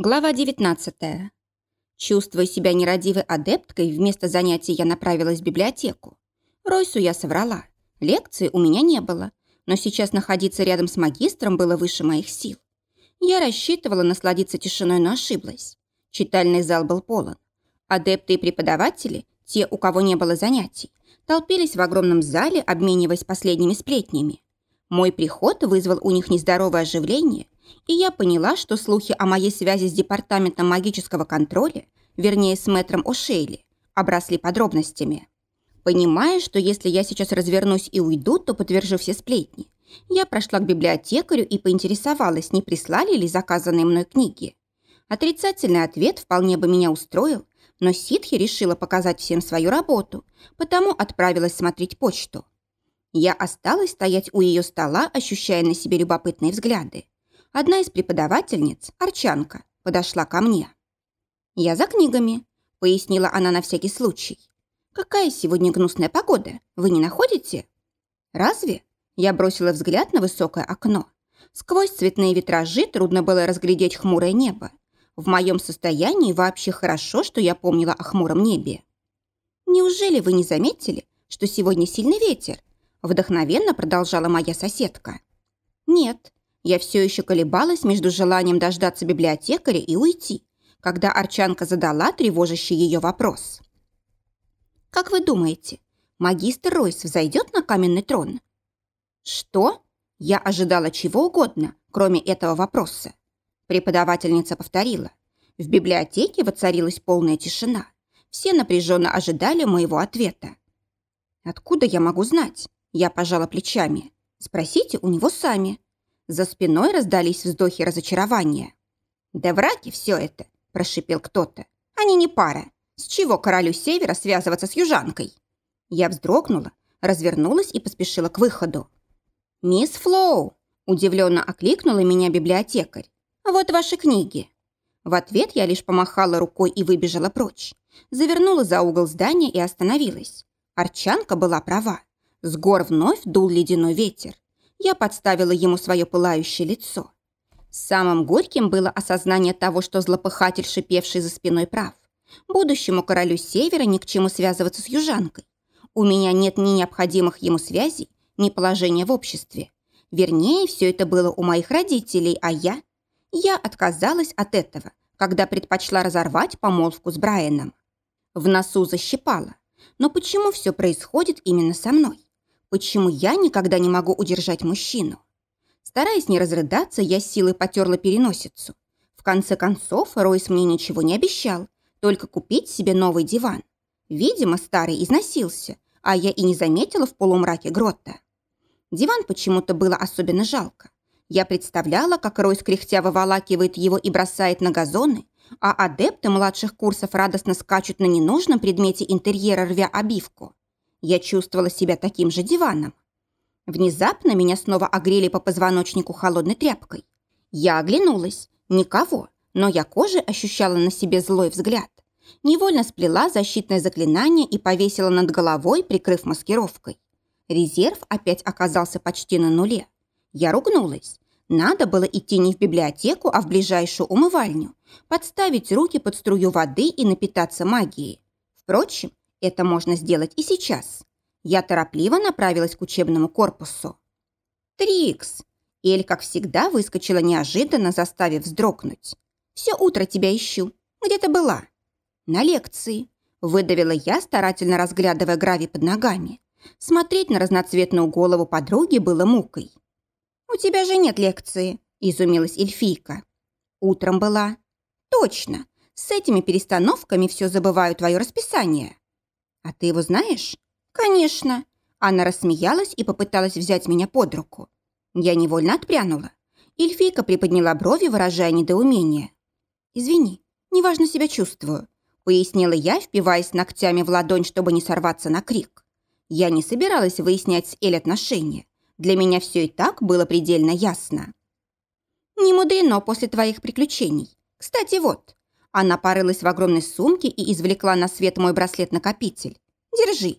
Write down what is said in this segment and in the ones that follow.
Глава 19. Чувствуя себя нерадивой адепткой, вместо занятий я направилась в библиотеку. Ройсу я соврала. Лекции у меня не было, но сейчас находиться рядом с магистром было выше моих сил. Я рассчитывала насладиться тишиной, но ошиблась. Читальный зал был полон. Адепты и преподаватели, те, у кого не было занятий, толпились в огромном зале, обмениваясь последними сплетнями. Мой приход вызвал у них нездоровое оживление – и я поняла, что слухи о моей связи с Департаментом магического контроля, вернее, с мэтром О'Шейли, обросли подробностями. Понимая, что если я сейчас развернусь и уйду, то подтвержу все сплетни, я прошла к библиотекарю и поинтересовалась, не прислали ли заказанные мной книги. Отрицательный ответ вполне бы меня устроил, но ситхи решила показать всем свою работу, потому отправилась смотреть почту. Я осталась стоять у ее стола, ощущая на себе любопытные взгляды одна из преподавательниц, Арчанка, подошла ко мне. «Я за книгами», — пояснила она на всякий случай. «Какая сегодня гнусная погода, вы не находите?» «Разве?» Я бросила взгляд на высокое окно. Сквозь цветные витражи трудно было разглядеть хмурое небо. В моем состоянии вообще хорошо, что я помнила о хмуром небе. «Неужели вы не заметили, что сегодня сильный ветер?» Вдохновенно продолжала моя соседка. «Нет, я все еще колебалась между желанием дождаться библиотекаря и уйти, когда Арчанка задала тревожащий ее вопрос. «Как вы думаете, магистр Ройс взойдет на каменный трон?» «Что?» Я ожидала чего угодно, кроме этого вопроса. Преподавательница повторила. В библиотеке воцарилась полная тишина. Все напряженно ожидали моего ответа. «Откуда я могу знать?» Я пожала плечами. «Спросите у него сами. За спиной раздались вздохи разочарования. «Да враки все это!» – прошипел кто-то. «Они не пара. С чего королю Севера связываться с южанкой?» Я вздрогнула, развернулась и поспешила к выходу. «Мисс Флоу!» – удивленно окликнула меня библиотекарь. «Вот ваши книги!» В ответ я лишь помахала рукой и выбежала прочь. Завернула за угол здания и остановилась. Арчанка была права. С гор вновь дул ледяной ветер я подставила ему свое пылающее лицо. Самым горьким было осознание того, что злопыхатель, шипевший за спиной, прав. Будущему королю Севера ни к чему связываться с южанкой. У меня нет ни необходимых ему связей, ни положения в обществе. Вернее, все это было у моих родителей, а я... Я отказалась от этого, когда предпочла разорвать помолвку с Брайаном. В носу защипала. Но почему все происходит именно со мной? Почему я никогда не могу удержать мужчину? Стараясь не разрыдаться, я силой потерла переносицу. В конце концов, Ройс мне ничего не обещал, только купить себе новый диван. Видимо, старый износился, а я и не заметила в полумраке грота. Диван почему-то было особенно жалко. Я представляла, как Ройс кряхтя выволакивает его и бросает на газоны, а адепты младших курсов радостно скачут на ненужном предмете интерьера, рвя обивку. Я чувствовала себя таким же диваном. Внезапно меня снова огрели по позвоночнику холодной тряпкой. Я оглянулась. Никого, но я кожей ощущала на себе злой взгляд. Невольно сплела защитное заклинание и повесила над головой, прикрыв маскировкой. Резерв опять оказался почти на нуле. Я ругнулась. Надо было идти не в библиотеку, а в ближайшую умывальню, подставить руки под струю воды и напитаться магией. Впрочем, это можно сделать и сейчас. Я торопливо направилась к учебному корпусу. «Трикс!» Эль, как всегда, выскочила неожиданно, заставив вздрогнуть. «Все утро тебя ищу. Где ты была?» «На лекции», — выдавила я, старательно разглядывая гравий под ногами. Смотреть на разноцветную голову подруги было мукой. «У тебя же нет лекции», — изумилась эльфийка. «Утром была». «Точно. С этими перестановками все забываю твое расписание». «А ты его знаешь?» «Конечно». Она рассмеялась и попыталась взять меня под руку. Я невольно отпрянула. Эльфийка приподняла брови, выражая недоумение. «Извини, неважно себя чувствую», — пояснила я, впиваясь ногтями в ладонь, чтобы не сорваться на крик. Я не собиралась выяснять с Эль отношения. Для меня все и так было предельно ясно. «Не мудрено после твоих приключений. Кстати, вот». Она порылась в огромной сумке и извлекла на свет мой браслет-накопитель. «Держи».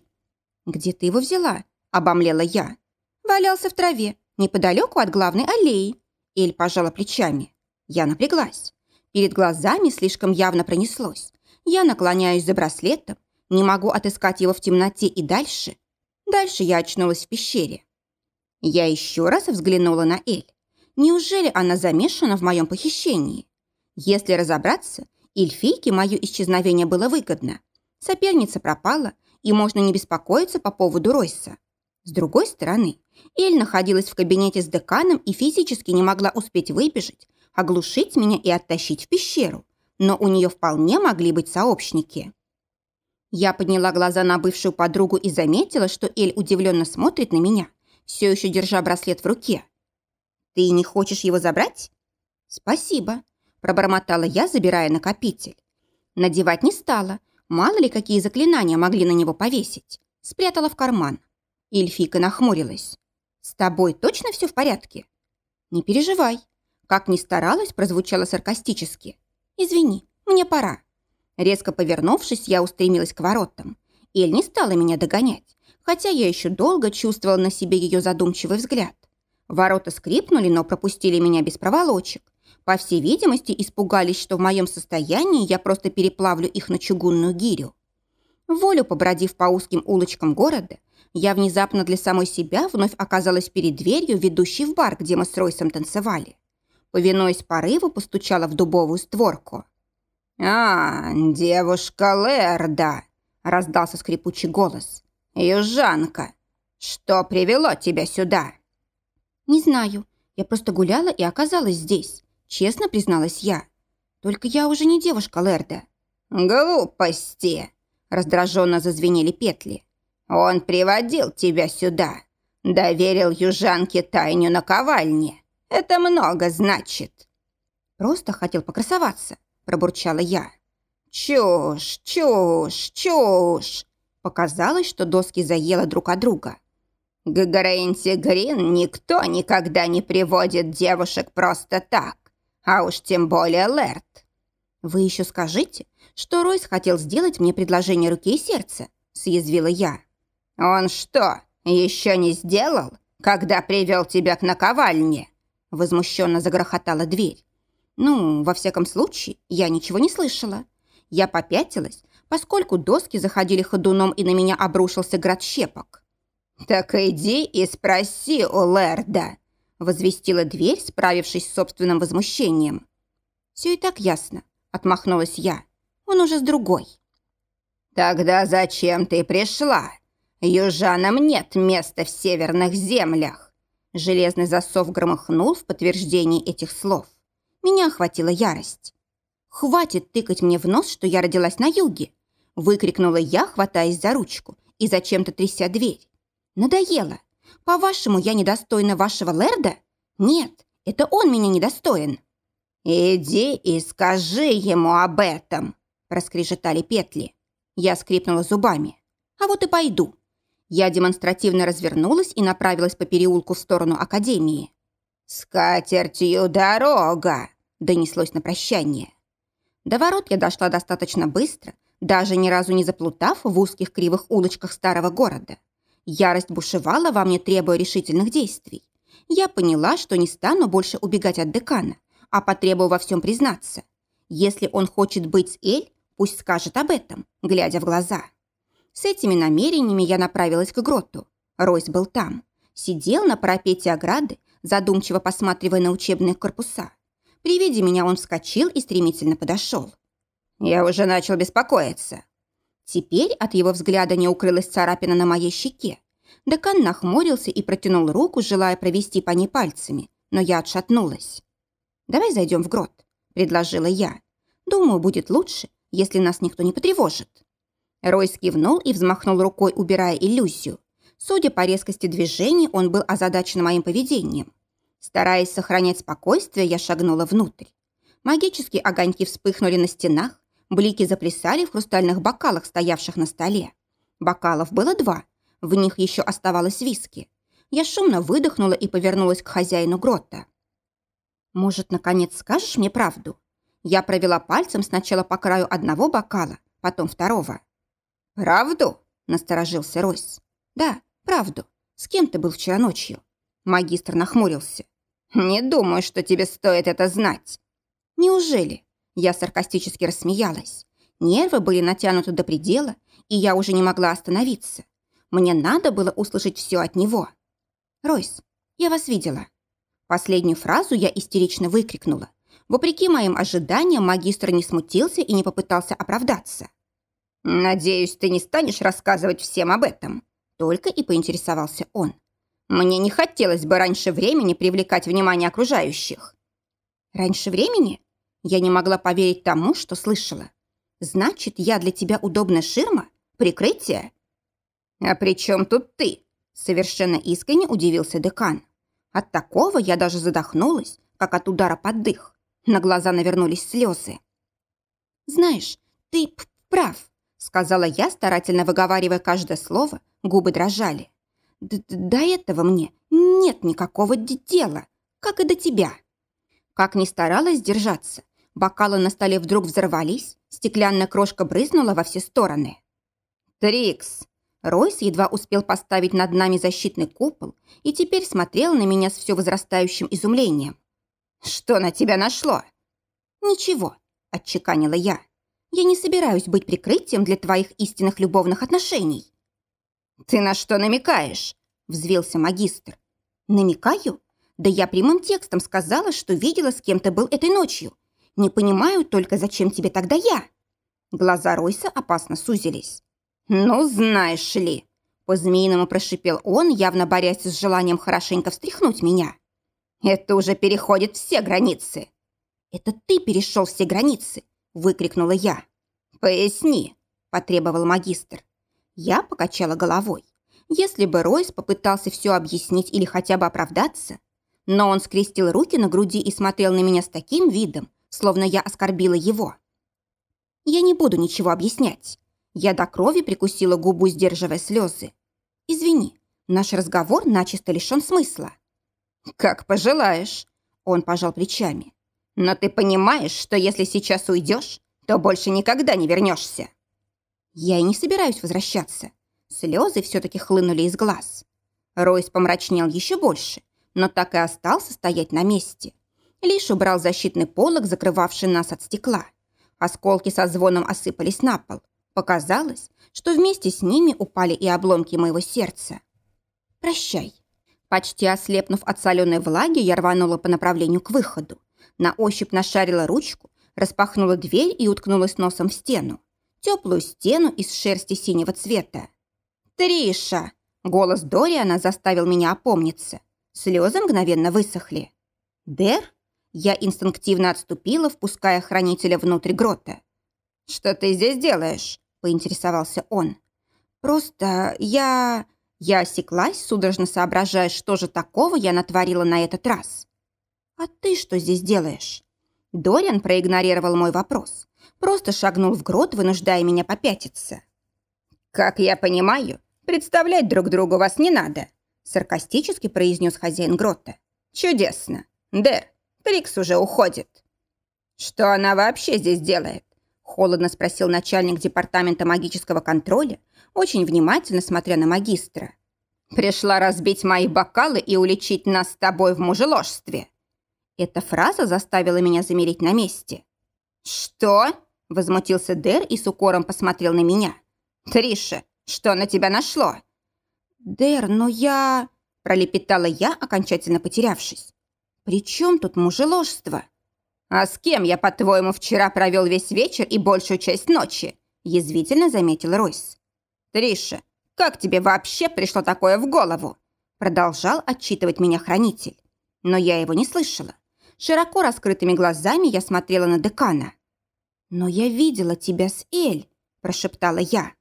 «Где ты его взяла?» – обомлела я. «Валялся в траве, неподалеку от главной аллеи». Эль пожала плечами. Я напряглась. Перед глазами слишком явно пронеслось. Я наклоняюсь за браслетом, не могу отыскать его в темноте и дальше. Дальше я очнулась в пещере. Я еще раз взглянула на Эль. Неужели она замешана в моем похищении? Если разобраться, эльфийке мое исчезновение было выгодно. Соперница пропала, и можно не беспокоиться по поводу Ройса. С другой стороны, Эль находилась в кабинете с деканом и физически не могла успеть выбежать, оглушить меня и оттащить в пещеру, но у нее вполне могли быть сообщники. Я подняла глаза на бывшую подругу и заметила, что Эль удивленно смотрит на меня, все еще держа браслет в руке. «Ты не хочешь его забрать?» «Спасибо», – пробормотала я, забирая накопитель. Надевать не стала, мало ли какие заклинания могли на него повесить. Спрятала в карман. Эльфика нахмурилась. «С тобой точно все в порядке?» «Не переживай». Как ни старалась, прозвучало саркастически. «Извини, мне пора». Резко повернувшись, я устремилась к воротам. Эль не стала меня догонять, хотя я еще долго чувствовала на себе ее задумчивый взгляд. Ворота скрипнули, но пропустили меня без проволочек. По всей видимости, испугались, что в моем состоянии я просто переплавлю их на чугунную гирю. Волю побродив по узким улочкам города, я внезапно для самой себя вновь оказалась перед дверью, ведущей в бар, где мы с Ройсом танцевали. Повинуясь порыву, постучала в дубовую створку. «А, девушка Лерда!» – раздался скрипучий голос. «Южанка, что привело тебя сюда?» «Не знаю. Я просто гуляла и оказалась здесь», – честно призналась я. «Только я уже не девушка Лерда». «Глупости!» – раздраженно зазвенели петли. Он приводил тебя сюда, доверил южанке тайню на ковальне. Это много значит». «Просто хотел покрасоваться», – пробурчала я. «Чушь, чушь, чушь!» Показалось, что доски заело друг от друга. «К Грин никто никогда не приводит девушек просто так, а уж тем более Лэрт». «Вы еще скажите, что Ройс хотел сделать мне предложение руки и сердца?» – съязвила я. «Он что, еще не сделал, когда привел тебя к наковальне?» Возмущенно загрохотала дверь. Ну, во всяком случае, я ничего не слышала. Я попятилась, поскольку доски заходили ходуном, и на меня обрушился град щепок. «Так иди и спроси у Лерда», — возвестила дверь, справившись с собственным возмущением. «Все и так ясно», — отмахнулась я. «Он уже с другой». «Тогда зачем ты пришла?» «Южанам нет места в северных землях!» Железный засов громыхнул в подтверждении этих слов. Меня охватила ярость. «Хватит тыкать мне в нос, что я родилась на юге!» Выкрикнула я, хватаясь за ручку и зачем-то тряся дверь. «Надоело! По-вашему, я недостойна вашего Лерда? Нет, это он меня недостоин!» «Иди и скажи ему об этом!» проскрежетали петли. Я скрипнула зубами. «А вот и пойду!» Я демонстративно развернулась и направилась по переулку в сторону Академии. «С дорога!» – донеслось на прощание. До ворот я дошла достаточно быстро, даже ни разу не заплутав в узких кривых улочках старого города. Ярость бушевала во мне, требуя решительных действий. Я поняла, что не стану больше убегать от декана, а потребую во всем признаться. Если он хочет быть с Эль, пусть скажет об этом, глядя в глаза. С этими намерениями я направилась к гроту. Ройс был там. Сидел на парапете ограды, задумчиво посматривая на учебные корпуса. При виде меня он вскочил и стремительно подошел. «Я уже начал беспокоиться». Теперь от его взгляда не укрылась царапина на моей щеке. Декан нахмурился и протянул руку, желая провести по ней пальцами, но я отшатнулась. «Давай зайдем в грот», — предложила я. «Думаю, будет лучше, если нас никто не потревожит». Ройс кивнул и взмахнул рукой, убирая иллюзию. Судя по резкости движений, он был озадачен моим поведением. Стараясь сохранять спокойствие, я шагнула внутрь. Магические огоньки вспыхнули на стенах, блики заплясали в хрустальных бокалах, стоявших на столе. Бокалов было два, в них еще оставалось виски. Я шумно выдохнула и повернулась к хозяину грота. «Может, наконец скажешь мне правду?» Я провела пальцем сначала по краю одного бокала, потом второго. «Правду?» – насторожился Ройс. «Да, правду. С кем ты был вчера ночью?» Магистр нахмурился. «Не думаю, что тебе стоит это знать». «Неужели?» Я саркастически рассмеялась. Нервы были натянуты до предела, и я уже не могла остановиться. Мне надо было услышать все от него. «Ройс, я вас видела». Последнюю фразу я истерично выкрикнула. Вопреки моим ожиданиям, магистр не смутился и не попытался оправдаться. «Надеюсь, ты не станешь рассказывать всем об этом?» Только и поинтересовался он. «Мне не хотелось бы раньше времени привлекать внимание окружающих». «Раньше времени?» Я не могла поверить тому, что слышала. «Значит, я для тебя удобная ширма? Прикрытие?» «А при чем тут ты?» Совершенно искренне удивился декан. От такого я даже задохнулась, как от удара под дых. На глаза навернулись слезы. «Знаешь, ты прав», — сказала я, старательно выговаривая каждое слово, губы дрожали. Д «До этого мне нет никакого дела, как и до тебя». Как ни старалась держаться, бокалы на столе вдруг взорвались, стеклянная крошка брызнула во все стороны. «Трикс!» Ройс едва успел поставить над нами защитный купол и теперь смотрел на меня с все возрастающим изумлением. «Что на тебя нашло?» «Ничего», — отчеканила я. «Я не собираюсь быть прикрытием для твоих истинных любовных отношений». «Ты на что намекаешь?» — взвился магистр. «Намекаю? Да я прямым текстом сказала, что видела, с кем то был этой ночью. Не понимаю только, зачем тебе тогда я?» Глаза Ройса опасно сузились. «Ну, знаешь ли», — по-змеиному прошипел он, явно борясь с желанием хорошенько встряхнуть меня. «Это уже переходит все границы». «Это ты перешел все границы», — выкрикнула я. «Поясни», — потребовал магистр. Я покачала головой. Если бы Ройс попытался все объяснить или хотя бы оправдаться, но он скрестил руки на груди и смотрел на меня с таким видом, словно я оскорбила его. Я не буду ничего объяснять. Я до крови прикусила губу, сдерживая слезы. «Извини, наш разговор начисто лишен смысла». «Как пожелаешь», — он пожал плечами. «Но ты понимаешь, что если сейчас уйдешь, то больше никогда не вернешься». Я и не собираюсь возвращаться. Слезы все-таки хлынули из глаз. Ройс помрачнел еще больше, но так и остался стоять на месте. Лишь убрал защитный полог, закрывавший нас от стекла. Осколки со звоном осыпались на пол. Показалось, что вместе с ними упали и обломки моего сердца. «Прощай». Почти ослепнув от соленой влаги, я рванула по направлению к выходу. На ощупь нашарила ручку, распахнула дверь и уткнулась носом в стену. Теплую стену из шерсти синего цвета. «Триша!» Голос Дориана заставил меня опомниться. Слезы мгновенно высохли. «Дэр?» Я инстинктивно отступила, впуская хранителя внутрь грота. «Что ты здесь делаешь?» – поинтересовался он. «Просто я...» Я осеклась, судорожно соображая, что же такого я натворила на этот раз. «А ты что здесь делаешь?» Дориан проигнорировал мой вопрос. Просто шагнул в грот, вынуждая меня попятиться. «Как я понимаю, представлять друг другу вас не надо», саркастически произнес хозяин грота. «Чудесно. Дэр, Трикс уже уходит». «Что она вообще здесь делает? Холодно спросил начальник департамента магического контроля, очень внимательно смотря на магистра. «Пришла разбить мои бокалы и уличить нас с тобой в мужеложстве». Эта фраза заставила меня замереть на месте. «Что?» – возмутился Дэр и с укором посмотрел на меня. «Триша, что на тебя нашло?» «Дэр, но я...» – пролепетала я, окончательно потерявшись. «При чем тут мужеложство?» «А с кем я, по-твоему, вчера провел весь вечер и большую часть ночи?» язвительно заметил Ройс. «Триша, как тебе вообще пришло такое в голову?» Продолжал отчитывать меня хранитель. Но я его не слышала. Широко раскрытыми глазами я смотрела на декана. «Но я видела тебя с Эль», – прошептала я.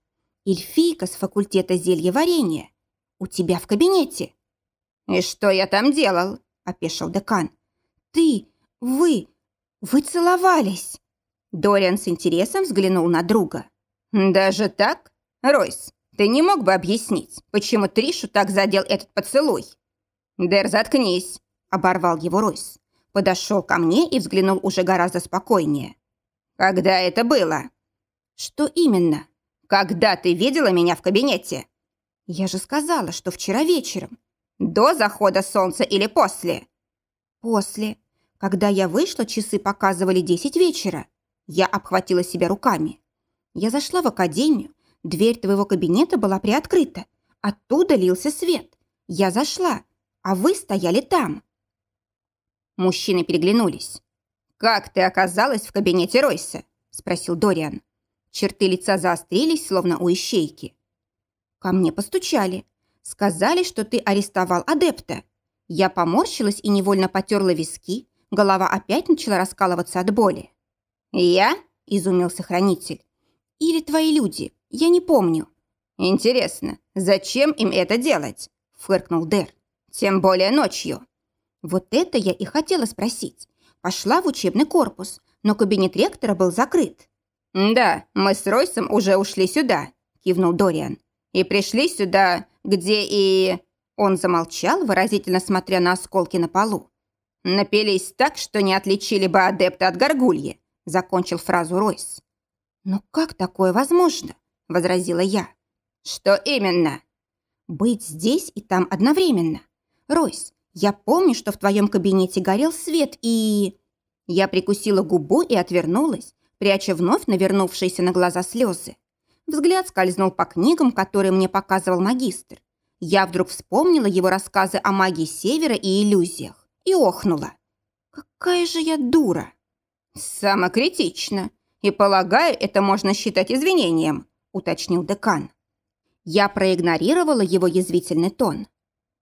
«Эльфийка с факультета зельеварения. У тебя в кабинете». «И что я там делал?» – опешил декан. «Ты, вы, «Вы целовались!» Дориан с интересом взглянул на друга. «Даже так? Ройс, ты не мог бы объяснить, почему Тришу так задел этот поцелуй?» «Дэр, заткнись!» – оборвал его Ройс. Подошел ко мне и взглянул уже гораздо спокойнее. «Когда это было?» «Что именно?» «Когда ты видела меня в кабинете?» «Я же сказала, что вчера вечером». «До захода солнца или после?» «После. Когда я вышла, часы показывали десять вечера. Я обхватила себя руками. Я зашла в академию, дверь твоего кабинета была приоткрыта. Оттуда лился свет. Я зашла, а вы стояли там. Мужчины переглянулись. «Как ты оказалась в кабинете Ройса?» – спросил Дориан. Черты лица заострились, словно у ищейки. «Ко мне постучали. Сказали, что ты арестовал адепта. Я поморщилась и невольно потерла виски. Голова опять начала раскалываться от боли. «Я?» – изумился хранитель. «Или твои люди. Я не помню». «Интересно, зачем им это делать?» – фыркнул Дэр. «Тем более ночью». Вот это я и хотела спросить. Пошла в учебный корпус, но кабинет ректора был закрыт. «Да, мы с Ройсом уже ушли сюда», – кивнул Дориан. «И пришли сюда, где и...» Он замолчал, выразительно смотря на осколки на полу. «Напились так, что не отличили бы адепта от горгульи», – закончил фразу Ройс. «Но как такое возможно?» – возразила я. «Что именно?» «Быть здесь и там одновременно. Ройс, я помню, что в твоем кабинете горел свет и...» Я прикусила губу и отвернулась, пряча вновь навернувшиеся на глаза слезы. Взгляд скользнул по книгам, которые мне показывал магистр. Я вдруг вспомнила его рассказы о магии Севера и иллюзиях и охнула. Какая же я дура! Самокритично. И, полагаю, это можно считать извинением, уточнил декан. Я проигнорировала его язвительный тон.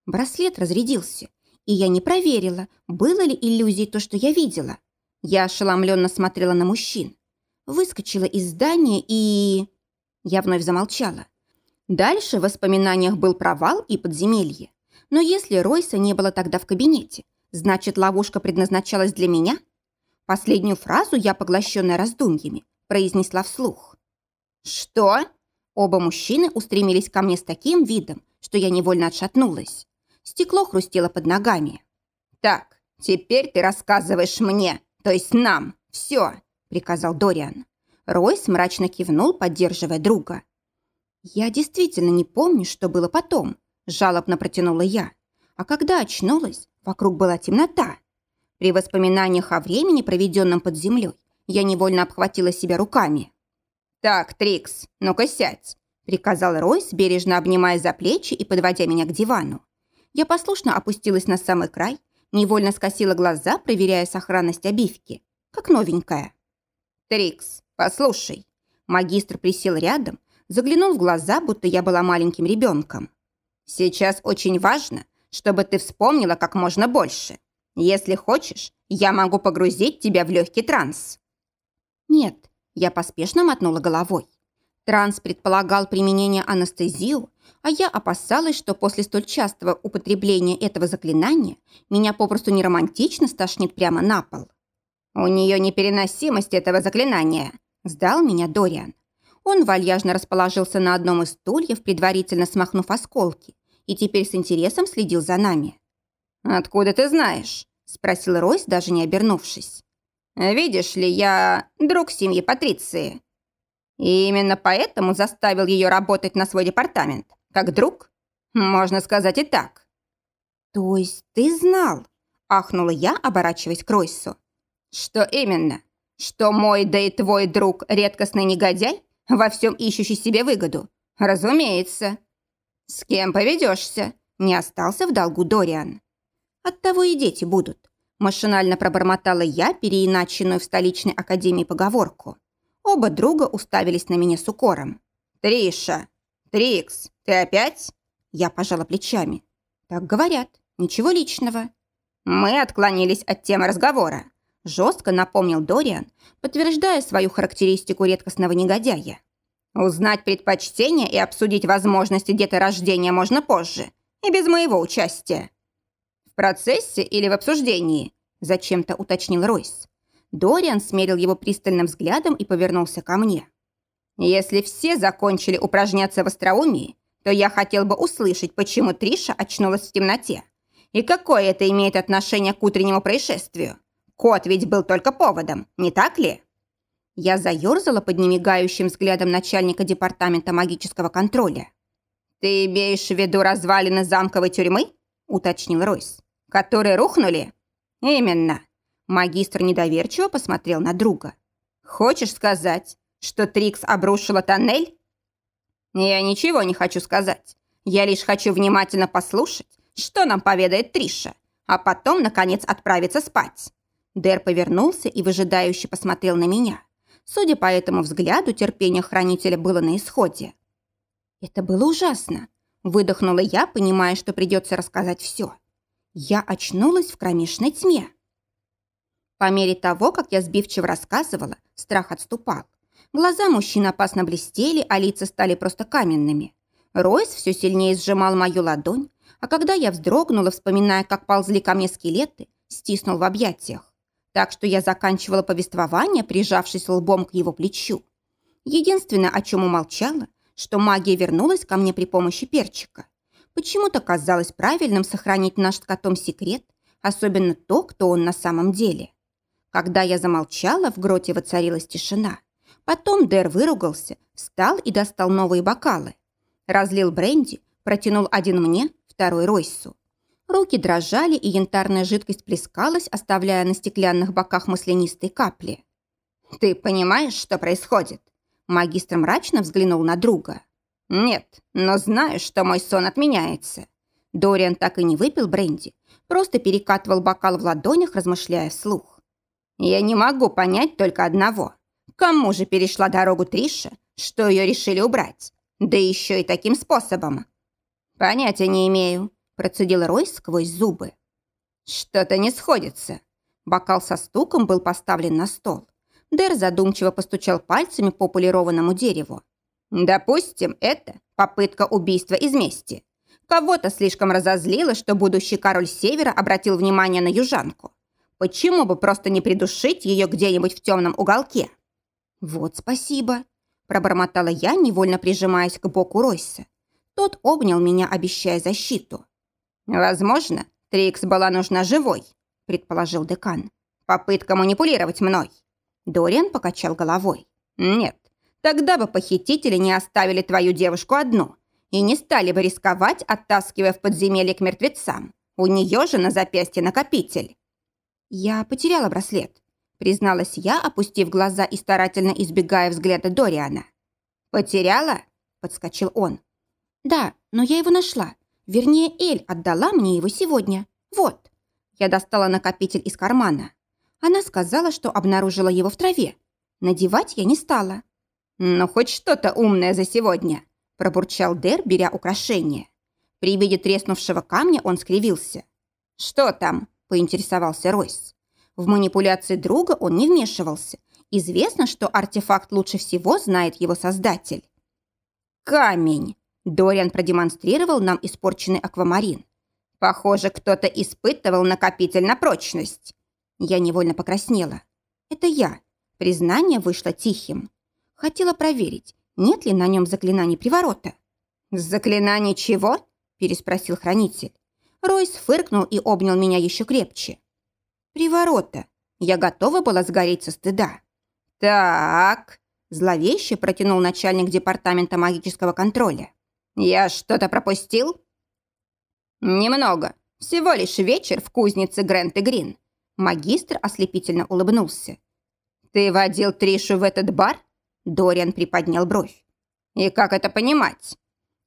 Браслет разрядился, и я не проверила, было ли иллюзией то, что я видела. Я ошеломленно смотрела на мужчин. Выскочила из здания и... Я вновь замолчала. Дальше в воспоминаниях был провал и подземелье. Но если Ройса не было тогда в кабинете, значит, ловушка предназначалась для меня? Последнюю фразу я, поглощенная раздумьями, произнесла вслух. «Что?» Оба мужчины устремились ко мне с таким видом, что я невольно отшатнулась. Стекло хрустело под ногами. «Так, теперь ты рассказываешь мне, то есть нам, все», — приказал Дориан. Ройс мрачно кивнул, поддерживая друга. «Я действительно не помню, что было потом», – жалобно протянула я. А когда очнулась, вокруг была темнота. При воспоминаниях о времени, проведенном под землей, я невольно обхватила себя руками. «Так, Трикс, ну-ка сядь», – приказал Ройс, бережно обнимая за плечи и подводя меня к дивану. Я послушно опустилась на самый край, невольно скосила глаза, проверяя сохранность обивки, как новенькая. «Трикс, послушай». Магистр присел рядом, заглянул в глаза, будто я была маленьким ребенком. «Сейчас очень важно, чтобы ты вспомнила как можно больше. Если хочешь, я могу погрузить тебя в легкий транс». «Нет», – я поспешно мотнула головой. Транс предполагал применение анестезию, а я опасалась, что после столь частого употребления этого заклинания меня попросту неромантично стошнит прямо на пол. «У нее непереносимость этого заклинания», – сдал меня Дориан. Он вальяжно расположился на одном из стульев, предварительно смахнув осколки, и теперь с интересом следил за нами. «Откуда ты знаешь?» – спросил Ройс, даже не обернувшись. «Видишь ли, я друг семьи Патриции. И именно поэтому заставил ее работать на свой департамент, как друг? Можно сказать и так». «То есть ты знал?» – ахнула я, оборачиваясь к Ройсу. «Что именно? Что мой, да и твой друг – редкостный негодяй, во всем ищущий себе выгоду? Разумеется». «С кем поведешься?» – не остался в долгу Дориан. «Оттого и дети будут», – машинально пробормотала я переиначенную в столичной академии поговорку. Оба друга уставились на меня с укором. «Триша! Трикс, ты опять?» Я пожала плечами. «Так говорят. Ничего личного». «Мы отклонились от темы разговора», – жестко напомнил Дориан, подтверждая свою характеристику редкостного негодяя. «Узнать предпочтения и обсудить возможности деторождения можно позже, и без моего участия». «В процессе или в обсуждении?» – зачем-то уточнил Ройс. Дориан смерил его пристальным взглядом и повернулся ко мне. «Если все закончили упражняться в остроумии, то я хотел бы услышать, почему Триша очнулась в темноте. И какое это имеет отношение к утреннему происшествию? Кот ведь был только поводом, не так ли?» Я заерзала под немигающим взглядом начальника департамента магического контроля. «Ты имеешь в виду развалины замковой тюрьмы?» – уточнил Ройс. «Которые рухнули?» «Именно. Магистр недоверчиво посмотрел на друга. Хочешь сказать, что Трикс обрушила тоннель? Я ничего не хочу сказать. Я лишь хочу внимательно послушать, что нам поведает Триша, а потом, наконец, отправиться спать. Дэр повернулся и выжидающе посмотрел на меня. Судя по этому взгляду, терпение хранителя было на исходе. Это было ужасно. Выдохнула я, понимая, что придется рассказать все. Я очнулась в кромешной тьме. По мере того, как я сбивчиво рассказывала, страх отступал. Глаза мужчины опасно блестели, а лица стали просто каменными. Ройс все сильнее сжимал мою ладонь, а когда я вздрогнула, вспоминая, как ползли ко мне скелеты, стиснул в объятиях. Так что я заканчивала повествование, прижавшись лбом к его плечу. Единственное, о чем умолчала, что магия вернулась ко мне при помощи перчика. Почему-то казалось правильным сохранить наш с котом секрет, особенно то, кто он на самом деле. Когда я замолчала, в гроте воцарилась тишина. Потом Дэр выругался, встал и достал новые бокалы. Разлил бренди, протянул один мне, второй Ройсу. Руки дрожали, и янтарная жидкость плескалась, оставляя на стеклянных боках маслянистые капли. «Ты понимаешь, что происходит?» Магистр мрачно взглянул на друга. «Нет, но знаю, что мой сон отменяется». Дориан так и не выпил бренди, просто перекатывал бокал в ладонях, размышляя вслух. «Я не могу понять только одного. Кому же перешла дорогу Триша, что ее решили убрать? Да еще и таким способом». «Понятия не имею», – процедил Рой сквозь зубы. «Что-то не сходится». Бокал со стуком был поставлен на стол. Дэр задумчиво постучал пальцами по полированному дереву. Допустим, это попытка убийства из мести. Кого-то слишком разозлило, что будущий король Севера обратил внимание на южанку. Почему бы просто не придушить ее где-нибудь в темном уголке? Вот спасибо, пробормотала я, невольно прижимаясь к боку Ройса. Тот обнял меня, обещая защиту. Возможно, Трикс была нужна живой, предположил декан. Попытка манипулировать мной. Дориан покачал головой. Нет, Тогда бы похитители не оставили твою девушку одну и не стали бы рисковать, оттаскивая в подземелье к мертвецам. У нее же на запястье накопитель. Я потеряла браслет, призналась я, опустив глаза и старательно избегая взгляда Дориана. «Потеряла?» – подскочил он. «Да, но я его нашла. Вернее, Эль отдала мне его сегодня. Вот». Я достала накопитель из кармана. Она сказала, что обнаружила его в траве. Надевать я не стала. «Ну, хоть что-то умное за сегодня», – пробурчал Дэр, беря украшение. При виде треснувшего камня он скривился. «Что там?» – поинтересовался Ройс. В манипуляции друга он не вмешивался. Известно, что артефакт лучше всего знает его создатель. «Камень!» – Дориан продемонстрировал нам испорченный аквамарин. «Похоже, кто-то испытывал накопитель на прочность». Я невольно покраснела. «Это я». Признание вышло тихим. Хотела проверить, нет ли на нем заклинаний приворота. «Заклинание чего?» – переспросил хранитель. Ройс фыркнул и обнял меня еще крепче. «Приворота. Я готова была сгореть со стыда». «Так», – зловеще протянул начальник департамента магического контроля. «Я что-то пропустил?» «Немного. Всего лишь вечер в кузнице Грент и Грин». Магистр ослепительно улыбнулся. «Ты водил Тришу в этот бар?» Дориан приподнял бровь. «И как это понимать?»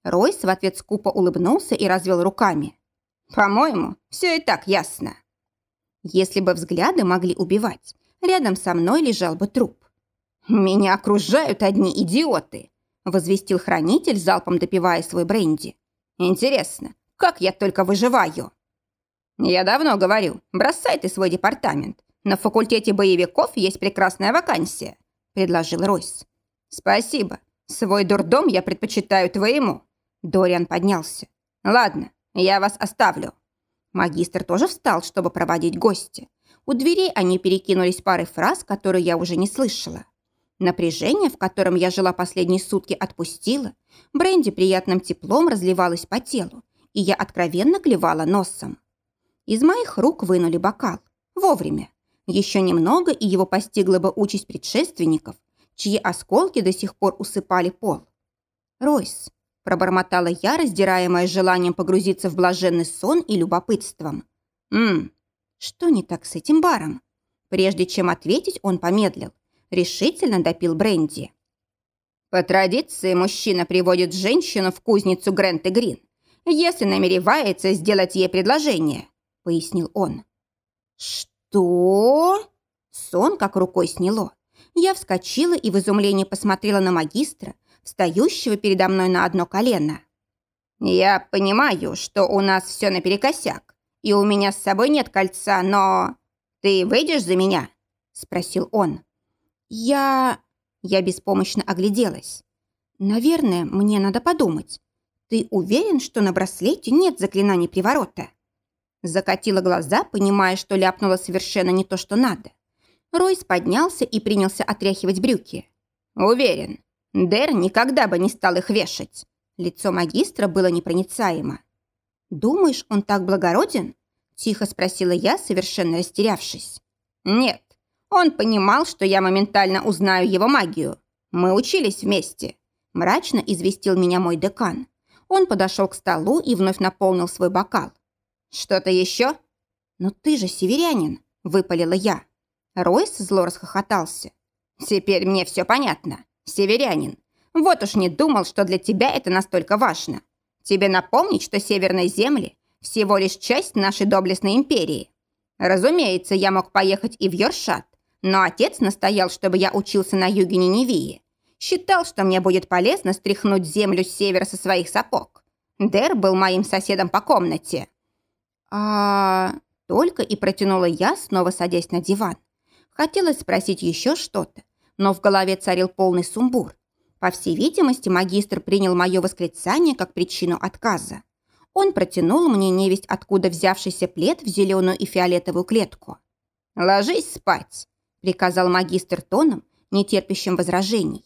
Ройс в ответ скупо улыбнулся и развел руками. «По-моему, все и так ясно». Если бы взгляды могли убивать, рядом со мной лежал бы труп. «Меня окружают одни идиоты», – возвестил хранитель, залпом допивая свой бренди. «Интересно, как я только выживаю?» «Я давно говорю, бросай ты свой департамент. На факультете боевиков есть прекрасная вакансия», – предложил Ройс. «Спасибо. Свой дурдом я предпочитаю твоему». Дориан поднялся. «Ладно, я вас оставлю». Магистр тоже встал, чтобы проводить гостя. У дверей они перекинулись парой фраз, которые я уже не слышала. Напряжение, в котором я жила последние сутки, отпустило. Бренди приятным теплом разливалось по телу, и я откровенно клевала носом. Из моих рук вынули бокал. Вовремя. Еще немного, и его постигла бы участь предшественников, чьи осколки до сих пор усыпали пол. «Ройс», – пробормотала я, раздираемая желанием погрузиться в блаженный сон и любопытством. «Ммм, что не так с этим баром?» Прежде чем ответить, он помедлил. Решительно допил бренди. По традиции мужчина приводит женщину в кузницу Грент и Грин, если намеревается сделать ей предложение, пояснил он. Что? Сон как рукой сняло. Я вскочила и в изумлении посмотрела на магистра, встающего передо мной на одно колено. «Я понимаю, что у нас все наперекосяк, и у меня с собой нет кольца, но... Ты выйдешь за меня?» – спросил он. «Я...» Я беспомощно огляделась. «Наверное, мне надо подумать. Ты уверен, что на браслете нет заклинаний приворота?» Закатила глаза, понимая, что ляпнула совершенно не то, что надо. Ройс поднялся и принялся отряхивать брюки. «Уверен. Дэр никогда бы не стал их вешать. Лицо магистра было непроницаемо. «Думаешь, он так благороден?» – тихо спросила я, совершенно растерявшись. «Нет, он понимал, что я моментально узнаю его магию. Мы учились вместе», – мрачно известил меня мой декан. Он подошел к столу и вновь наполнил свой бокал. «Что-то еще?» «Но ты же северянин», – выпалила я. Ройс зло расхохотался. «Теперь мне все понятно. Северянин. Вот уж не думал, что для тебя это настолько важно. Тебе напомнить, что северные земли – всего лишь часть нашей доблестной империи. Разумеется, я мог поехать и в Йоршат, но отец настоял, чтобы я учился на юге Ниневии. Считал, что мне будет полезно стряхнуть землю с севера со своих сапог. Дэр был моим соседом по комнате. А только и протянула я, снова садясь на диван. Хотелось спросить еще что-то, но в голове царил полный сумбур. По всей видимости, магистр принял мое восклицание как причину отказа. Он протянул мне невесть откуда взявшийся плед в зеленую и фиолетовую клетку. «Ложись спать», — приказал магистр тоном, нетерпящим возражений.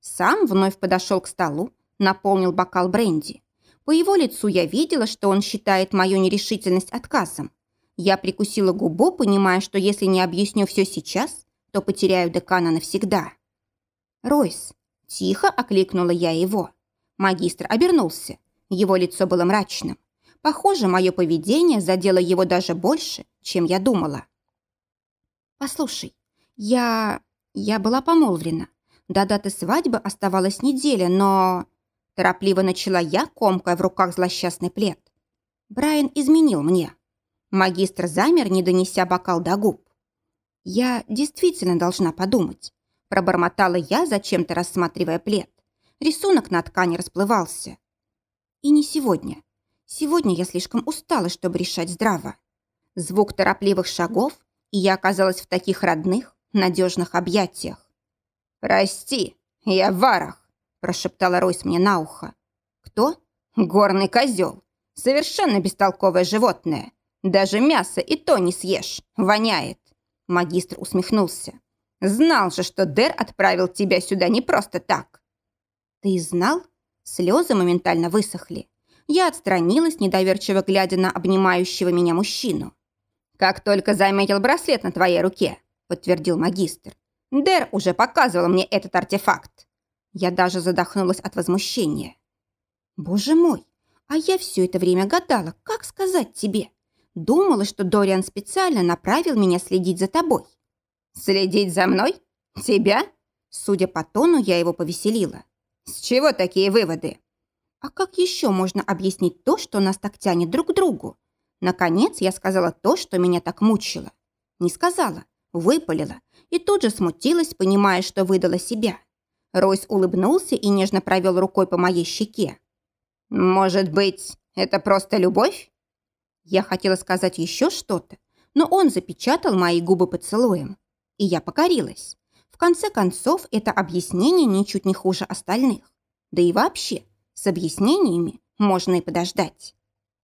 Сам вновь подошел к столу, наполнил бокал бренди. По его лицу я видела, что он считает мою нерешительность отказом. Я прикусила губу, понимая, что если не объясню все сейчас, то потеряю декана навсегда. «Ройс, Тихо окликнула я его. Магистр обернулся. Его лицо было мрачным. Похоже, мое поведение задело его даже больше, чем я думала. «Послушай, я... я была помолвлена. До даты свадьбы оставалась неделя, но...» Торопливо начала я, комкая в руках злосчастный плед. Брайан изменил мне. Магистр замер, не донеся бокал до губ. Я действительно должна подумать. Пробормотала я, зачем-то рассматривая плед. Рисунок на ткани расплывался. И не сегодня. Сегодня я слишком устала, чтобы решать здраво. Звук торопливых шагов, и я оказалась в таких родных, надежных объятиях. «Прости, я варах», – прошептала Ройс мне на ухо. «Кто?» «Горный козел. Совершенно бестолковое животное. Даже мясо и то не съешь. Воняет». Магистр усмехнулся. Знал же, что Дэр отправил тебя сюда не просто так. Ты знал? Слезы моментально высохли. Я отстранилась, недоверчиво глядя на обнимающего меня мужчину. «Как только заметил браслет на твоей руке», — подтвердил магистр. «Дэр уже показывал мне этот артефакт». Я даже задохнулась от возмущения. «Боже мой, а я все это время гадала, как сказать тебе. Думала, что Дориан специально направил меня следить за тобой. «Следить за мной? Тебя?» Судя по тону, я его повеселила. «С чего такие выводы?» «А как еще можно объяснить то, что нас так тянет друг к другу?» Наконец я сказала то, что меня так мучило. Не сказала, выпалила и тут же смутилась, понимая, что выдала себя. Ройс улыбнулся и нежно провел рукой по моей щеке. «Может быть, это просто любовь?» Я хотела сказать еще что-то, но он запечатал мои губы поцелуем. И я покорилась. В конце концов, это объяснение ничуть не хуже остальных. Да и вообще, с объяснениями можно и подождать.